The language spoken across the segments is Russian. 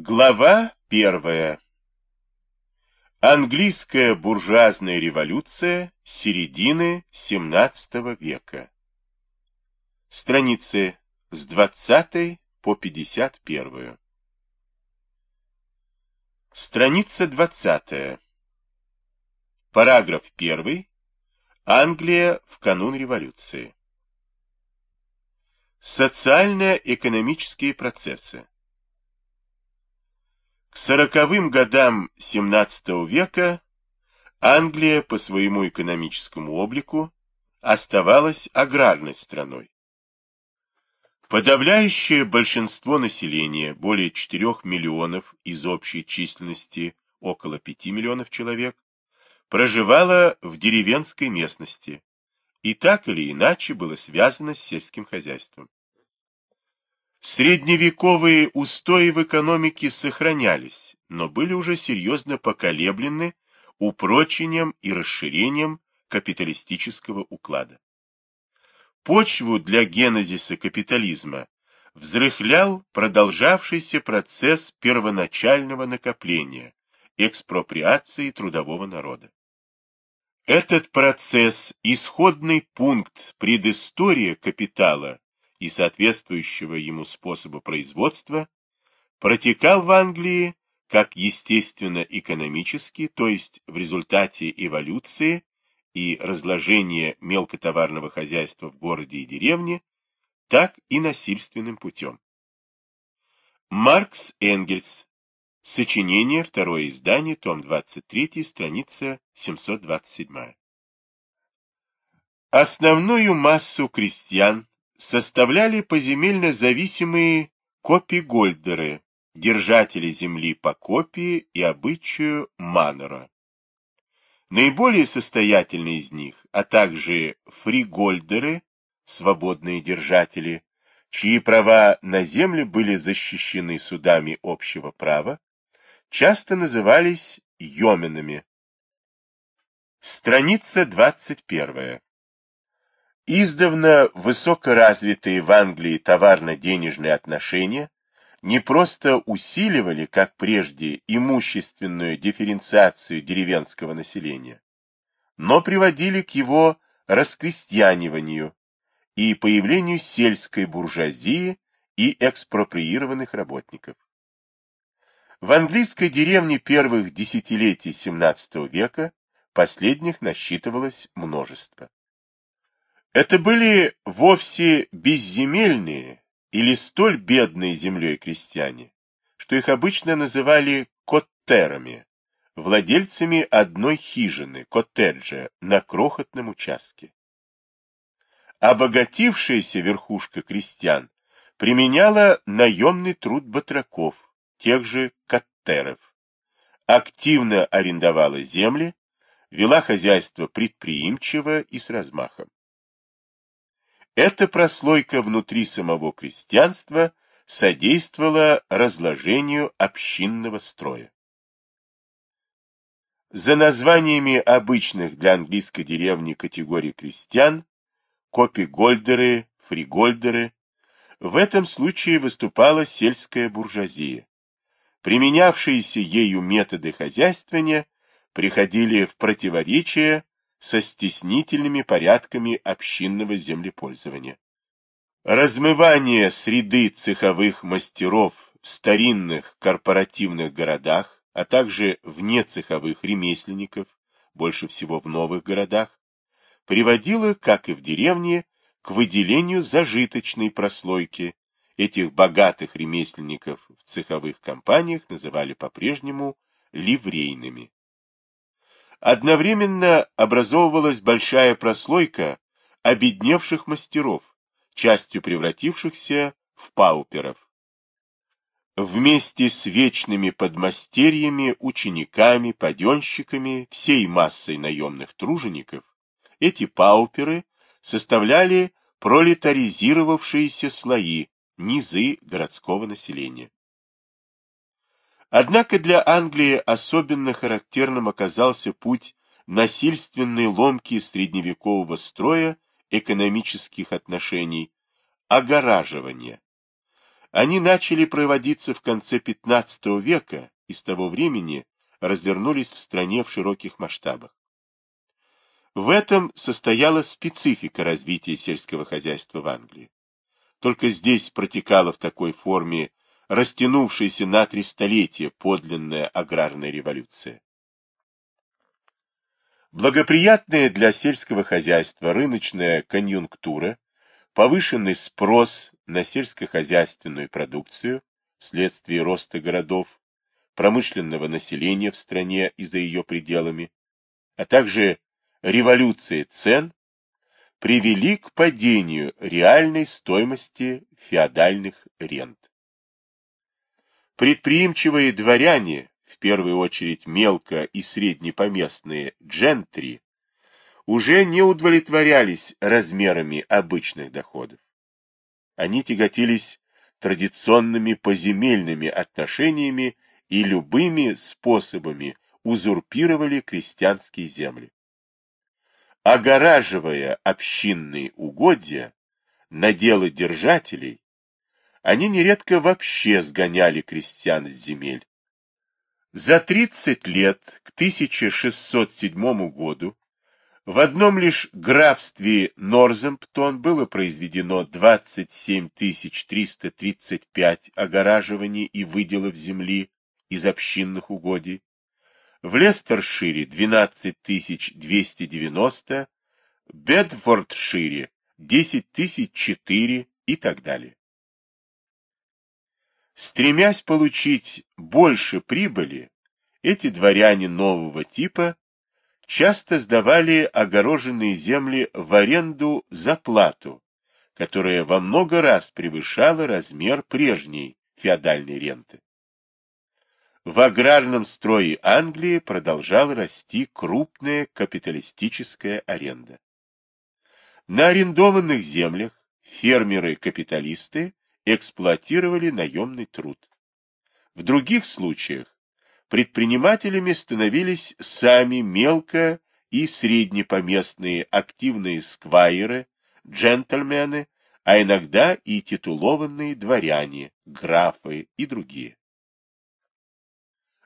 Глава первая. Английская буржуазная революция середины XVII века. Страницы с 20 по 51. Страница 20. Параграф 1. Англия в канун революции. Социально-экономические процессы. К сороковым годам XVII века Англия по своему экономическому облику оставалась аграрной страной. Подавляющее большинство населения, более 4 миллионов из общей численности около 5 миллионов человек, проживало в деревенской местности и так или иначе было связано с сельским хозяйством. Средневековые устои в экономике сохранялись, но были уже серьезно поколеблены упрочением и расширением капиталистического уклада. Почву для генезиса капитализма взрыхлял продолжавшийся процесс первоначального накопления, экспроприации трудового народа. Этот процесс, исходный пункт предыстория капитала, и соответствующего ему способа производства протекал в Англии как естественно-экономически, то есть в результате эволюции и разложения мелкотоварного хозяйства в городе и деревне, так и насильственным путем. Маркс Энгельс. Сочинение, второе издание, том 23, страница 727. Основную массу крестьян составляли поземельно зависимые копигольдеры, держатели земли по копии и обычаю манора. Наиболее состоятельные из них, а также фригольдеры, свободные держатели, чьи права на земле были защищены судами общего права, часто назывались йоменами. Страница 21. Издавна высокоразвитые в Англии товарно-денежные отношения не просто усиливали, как прежде, имущественную дифференциацию деревенского населения, но приводили к его раскрестьяниванию и появлению сельской буржуазии и экспроприированных работников. В английской деревне первых десятилетий XVII века последних насчитывалось множество. Это были вовсе безземельные или столь бедные землей крестьяне, что их обычно называли коттерами, владельцами одной хижины, коттеджа, на крохотном участке. Обогатившаяся верхушка крестьян применяла наемный труд батраков, тех же коттеров, активно арендовала земли, вела хозяйство предприимчиво и с размахом. Эта прослойка внутри самого крестьянства содействовала разложению общинного строя. За названиями обычных для английской деревни категорий крестьян, копигольдеры, фригольдеры, в этом случае выступала сельская буржуазия. Применявшиеся ею методы хозяйствования приходили в противоречие со стеснительными порядками общинного землепользования. Размывание среды цеховых мастеров в старинных корпоративных городах, а также вне цеховых ремесленников, больше всего в новых городах, приводило, как и в деревне, к выделению зажиточной прослойки. Этих богатых ремесленников в цеховых компаниях называли по-прежнему ливрейными. Одновременно образовывалась большая прослойка обедневших мастеров, частью превратившихся в пауперов. Вместе с вечными подмастерьями, учениками, паденщиками, всей массой наемных тружеников, эти пауперы составляли пролетаризировавшиеся слои, низы городского населения. Однако для Англии особенно характерным оказался путь насильственной ломки средневекового строя экономических отношений, огораживания. Они начали проводиться в конце XV века и с того времени развернулись в стране в широких масштабах. В этом состояла специфика развития сельского хозяйства в Англии. Только здесь протекала в такой форме растянувшаяся на три столетия подлинная аграрная революция. Благоприятная для сельского хозяйства рыночная конъюнктура, повышенный спрос на сельскохозяйственную продукцию вследствие роста городов, промышленного населения в стране и за ее пределами, а также революция цен привели к падению реальной стоимости феодальных рент. Предприимчивые дворяне, в первую очередь мелко- и среднепоместные джентри, уже не удовлетворялись размерами обычных доходов. Они тяготились традиционными поземельными отношениями и любыми способами узурпировали крестьянские земли. Огораживая общинные угодья, наделы держателей, они нередко вообще сгоняли крестьян с земель. За 30 лет к 1607 году в одном лишь графстве Норземптон было произведено 27 335 огораживаний и выделов земли из общинных угодий, в Лестершире 12 290, Бедфордшире 10 004 и так далее. Стремясь получить больше прибыли, эти дворяне нового типа часто сдавали огороженные земли в аренду за плату, которая во много раз превышала размер прежней феодальной ренты. В аграрном строе Англии продолжала расти крупная капиталистическая аренда. На арендованных землях фермеры-капиталисты эксплуатировали наемный труд. В других случаях предпринимателями становились сами мелко- и среднепоместные активные сквайеры, джентльмены, а иногда и титулованные дворяне, графы и другие.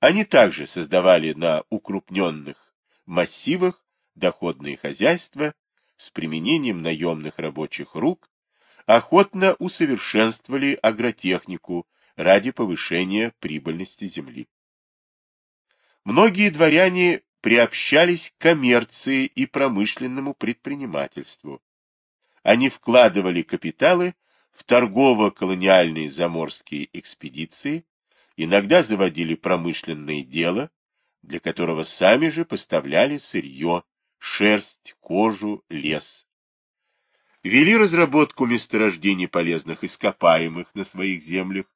Они также создавали на укрупненных массивах доходные хозяйства с применением наемных рабочих рук охотно усовершенствовали агротехнику ради повышения прибыльности земли. Многие дворяне приобщались к коммерции и промышленному предпринимательству. Они вкладывали капиталы в торгово-колониальные заморские экспедиции, иногда заводили промышленное дело, для которого сами же поставляли сырье, шерсть, кожу, лес вели разработку месторождений полезных ископаемых на своих землях,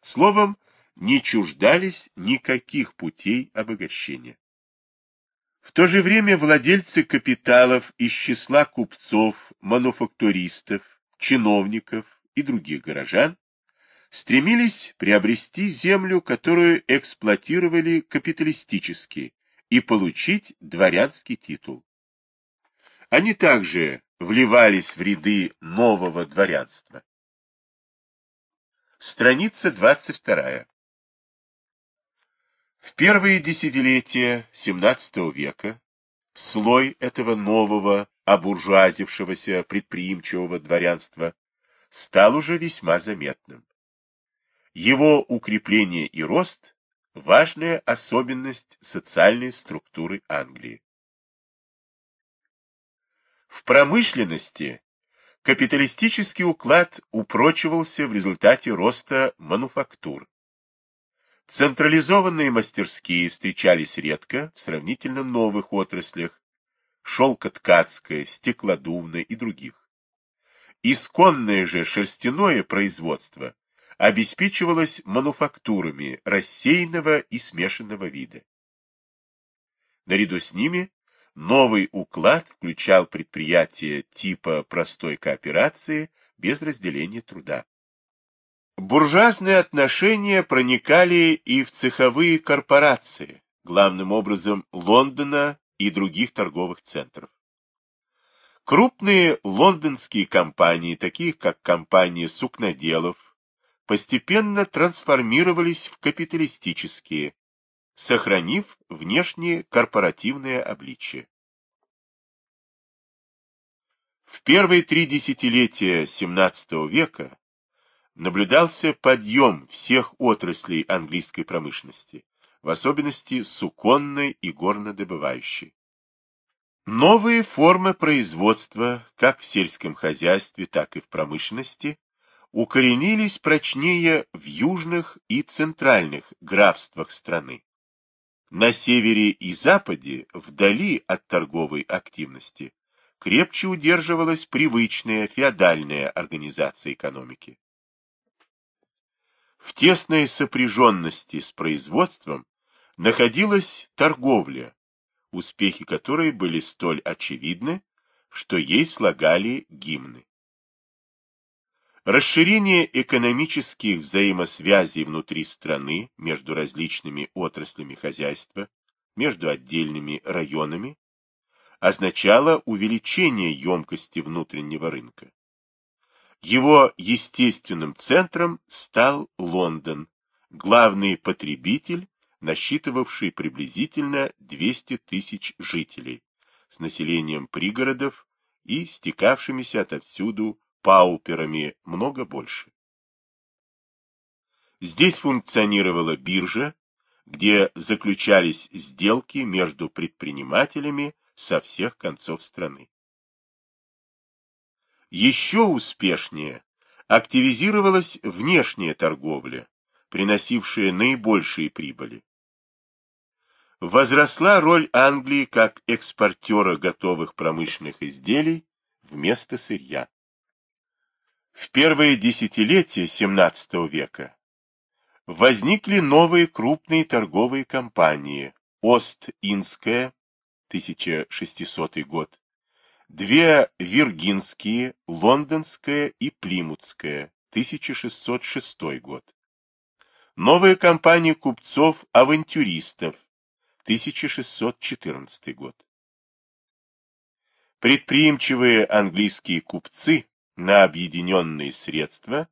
словом, не чуждались никаких путей обогащения. В то же время владельцы капиталов из числа купцов, мануфактуристов, чиновников и других горожан стремились приобрести землю, которую эксплуатировали капиталистически, и получить дворянский титул. Они также вливались в ряды нового дворянства. Страница 22. В первые десятилетия XVII века слой этого нового, обуржуазившегося предприимчивого дворянства стал уже весьма заметным. Его укрепление и рост – важная особенность социальной структуры Англии. В промышленности капиталистический уклад упрочивался в результате роста мануфактур. Централизованные мастерские встречались редко в сравнительно новых отраслях – шелкоткацкое, стеклодувное и других. Исконное же шерстяное производство обеспечивалось мануфактурами рассеянного и смешанного вида. Наряду с ними Новый уклад включал предприятия типа простой кооперации без разделения труда. Буржуазные отношения проникали и в цеховые корпорации, главным образом Лондона и других торговых центров. Крупные лондонские компании, такие как компания сукноделов, постепенно трансформировались в капиталистические, сохранив внешнее корпоративное обличие. В первые три десятилетия XVII века наблюдался подъем всех отраслей английской промышленности, в особенности суконной и горнодобывающей. Новые формы производства, как в сельском хозяйстве, так и в промышленности, укоренились прочнее в южных и центральных графствах страны. На севере и западе, вдали от торговой активности, крепче удерживалась привычная феодальная организация экономики. В тесной сопряженности с производством находилась торговля, успехи которой были столь очевидны, что ей слагали гимны. Расширение экономических взаимосвязей внутри страны между различными отраслями хозяйства, между отдельными районами, означало увеличение емкости внутреннего рынка. Его естественным центром стал Лондон, главный потребитель, насчитывавший приблизительно 200 тысяч жителей, с населением пригородов и стекавшимися отовсюду пауперами много больше. Здесь функционировала биржа, где заключались сделки между предпринимателями со всех концов страны. Еще успешнее активизировалась внешняя торговля, приносившая наибольшие прибыли. Возросла роль Англии как экспортера готовых промышленных изделий вместо сырья. В первые десятилетия XVII века возникли новые крупные торговые компании Ост-Индская, 1600 год, две Виргинские, Лондонская и Плимутская, 1606 год. Новая компания купцов-авантюристов, 1614 год. Предприимчивые английские купцы на объединенные средства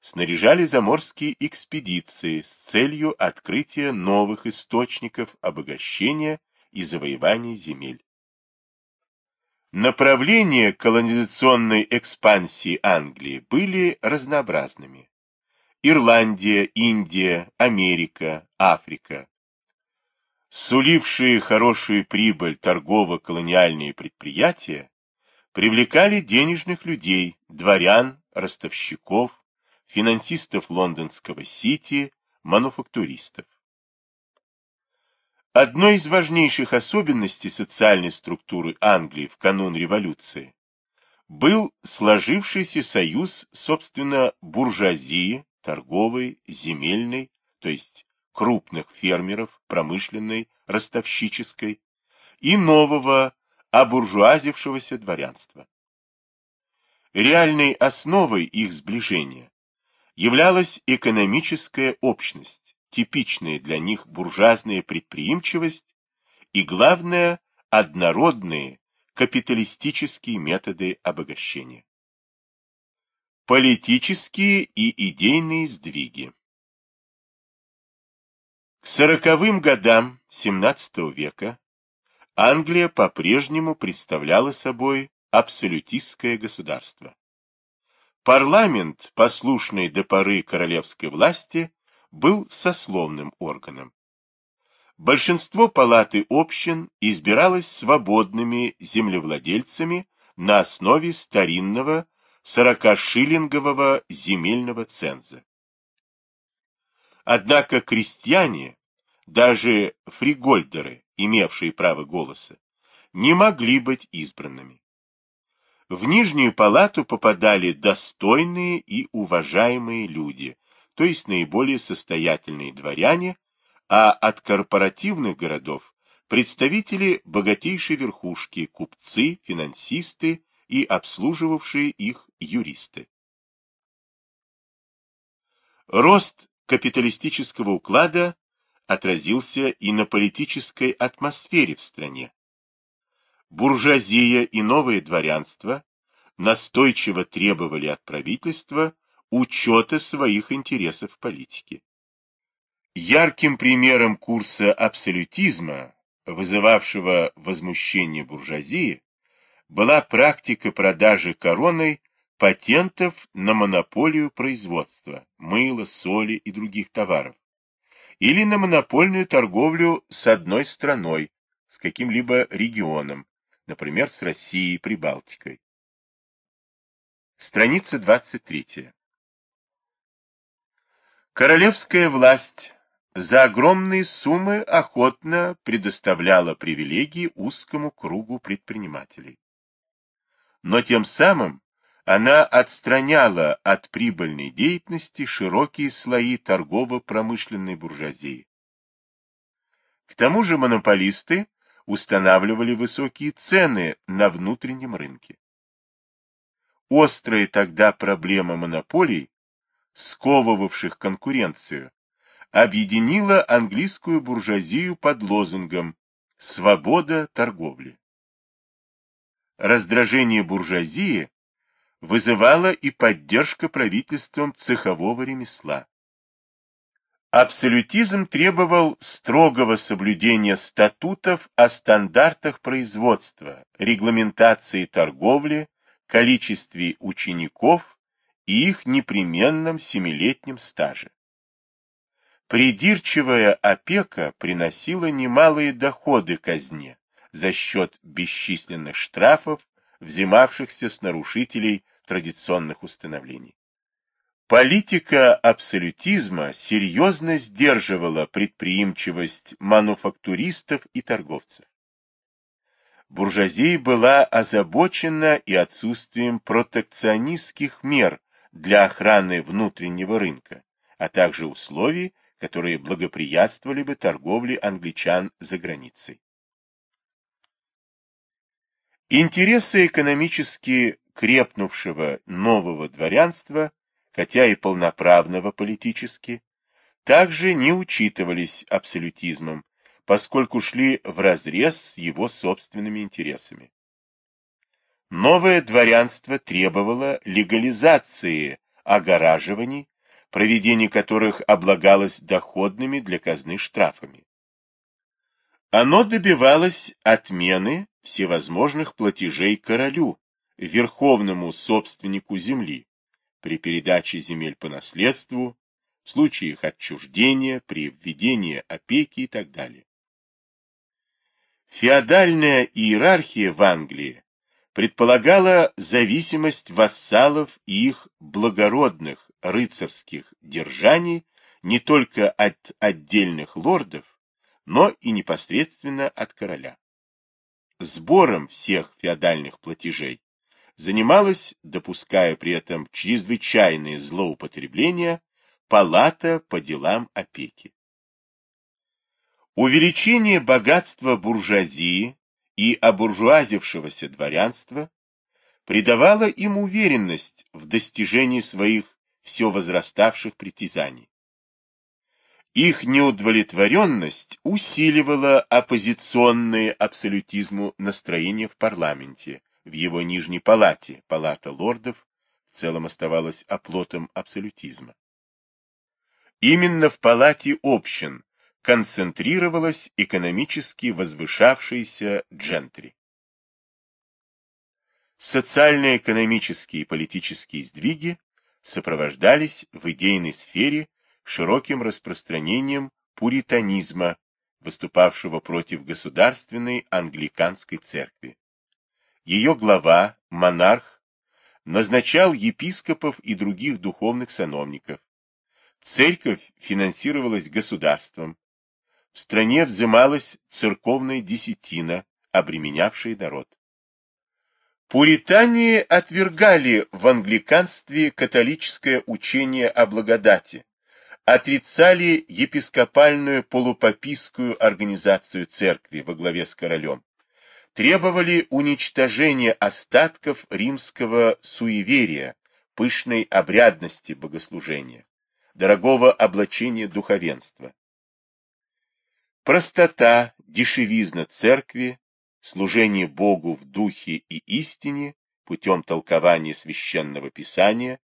снаряжали заморские экспедиции с целью открытия новых источников обогащения и завоевания земель. Направления колонизационной экспансии Англии были разнообразными. Ирландия, Индия, Америка, Африка. Сулившие хорошую прибыль торгово-колониальные предприятия привлекали денежных людей, дворян, ростовщиков, финансистов лондонского Сити, мануфактуристов. Одной из важнейших особенностей социальной структуры Англии в канун революции был сложившийся союз, собственно, буржуазии, торговой, земельной, то есть крупных фермеров, промышленной, ростовщической, и нового, обуржуазившегося дворянства. Реальной основой их сближения являлась экономическая общность, типичная для них буржуазная предприимчивость и, главное, однородные капиталистические методы обогащения. Политические и идейные сдвиги К сороковым годам XVII века Англия по-прежнему представляла собой абсолютистское государство. Парламент, послушный до поры королевской власти, был сословным органом. Большинство палаты общин избиралось свободными землевладельцами на основе старинного 40-шиллингового земельного ценза. Однако крестьяне, даже фригольдеры, имевшие право голоса, не могли быть избранными. В Нижнюю палату попадали достойные и уважаемые люди, то есть наиболее состоятельные дворяне, а от корпоративных городов представители богатейшей верхушки, купцы, финансисты и обслуживавшие их юристы. Рост капиталистического уклада отразился и на политической атмосфере в стране. Буржуазия и новое дворянство настойчиво требовали от правительства учета своих интересов в политике. Ярким примером курса абсолютизма, вызывавшего возмущение буржуазии, была практика продажи короной патентов на монополию производства мыла, соли и других товаров, или на монопольную торговлю с одной страной, с каким-либо регионом, например, с Россией Прибалтикой. Страница 23. Королевская власть за огромные суммы охотно предоставляла привилегии узкому кругу предпринимателей. Но тем самым она отстраняла от прибыльной деятельности широкие слои торгово-промышленной буржуазии. К тому же монополисты устанавливали высокие цены на внутреннем рынке. Острая тогда проблема монополий, сковывавших конкуренцию, объединила английскую буржуазию под лозунгом «Свобода торговли». Раздражение буржуазии вызывала и поддержка правительством цехового ремесла. Абсолютизм требовал строгого соблюдения статутов о стандартах производства, регламентации торговли, количестве учеников и их непременном семилетнем стаже. Придирчивая опека приносила немалые доходы казне за счет бесчисленных штрафов, взимавшихся с нарушителей традиционных установлений. Политика абсолютизма серьезно сдерживала предприимчивость мануфактуристов и торговцев. Буржуазия была озабочена и отсутствием протекционистских мер для охраны внутреннего рынка, а также условий, которые благоприятствовали бы торговле англичан за границей. Интересы экономически крепнувшего нового дворянства хотя и полноправного политически, также не учитывались абсолютизмом, поскольку шли вразрез с его собственными интересами. Новое дворянство требовало легализации огораживаний, проведение которых облагалось доходными для казны штрафами. Оно добивалось отмены всевозможных платежей королю, верховному собственнику земли, при передаче земель по наследству, в случае их отчуждения, при введении опеки и так далее. Феодальная иерархия в Англии предполагала зависимость вассалов и их благородных рыцарских держаний не только от отдельных лордов, но и непосредственно от короля. Сбором всех феодальных платежей занималась, допуская при этом чрезвычайные злоупотребления, палата по делам опеки. Увеличение богатства буржуазии и обуржуазившегося дворянства придавало им уверенность в достижении своих все возраставших притязаний. Их неудовлетворенность усиливала оппозиционные абсолютизму настроения в парламенте, в его нижней палате, палата лордов, в целом оставалась оплотом абсолютизма. Именно в палате общин концентрировалась экономически возвышавшаяся джентри. Социально-экономические и политические сдвиги сопровождались в идейной сфере широким распространением пуританизма, выступавшего против государственной англиканской церкви. Ее глава, монарх, назначал епископов и других духовных сановников. Церковь финансировалась государством. В стране взималась церковная десятина, обременявшая народ. Пуритане отвергали в англиканстве католическое учение о благодати, отрицали епископальную полупапистскую организацию церкви во главе с королем, требовали уничтожения остатков римского суеверия, пышной обрядности богослужения, дорогого облачения духовенства. Простота, дешевизна церкви, служение Богу в духе и истине путем толкования священного писания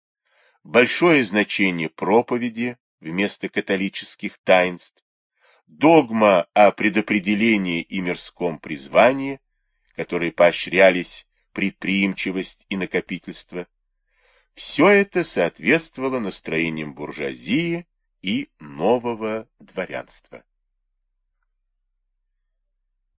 большое значение проповеди вместо католических таинств, догма о предопределении и мирском призвании, которые поощрялись предприимчивость и накопительство, все это соответствовало настроениям буржуазии и нового дворянства.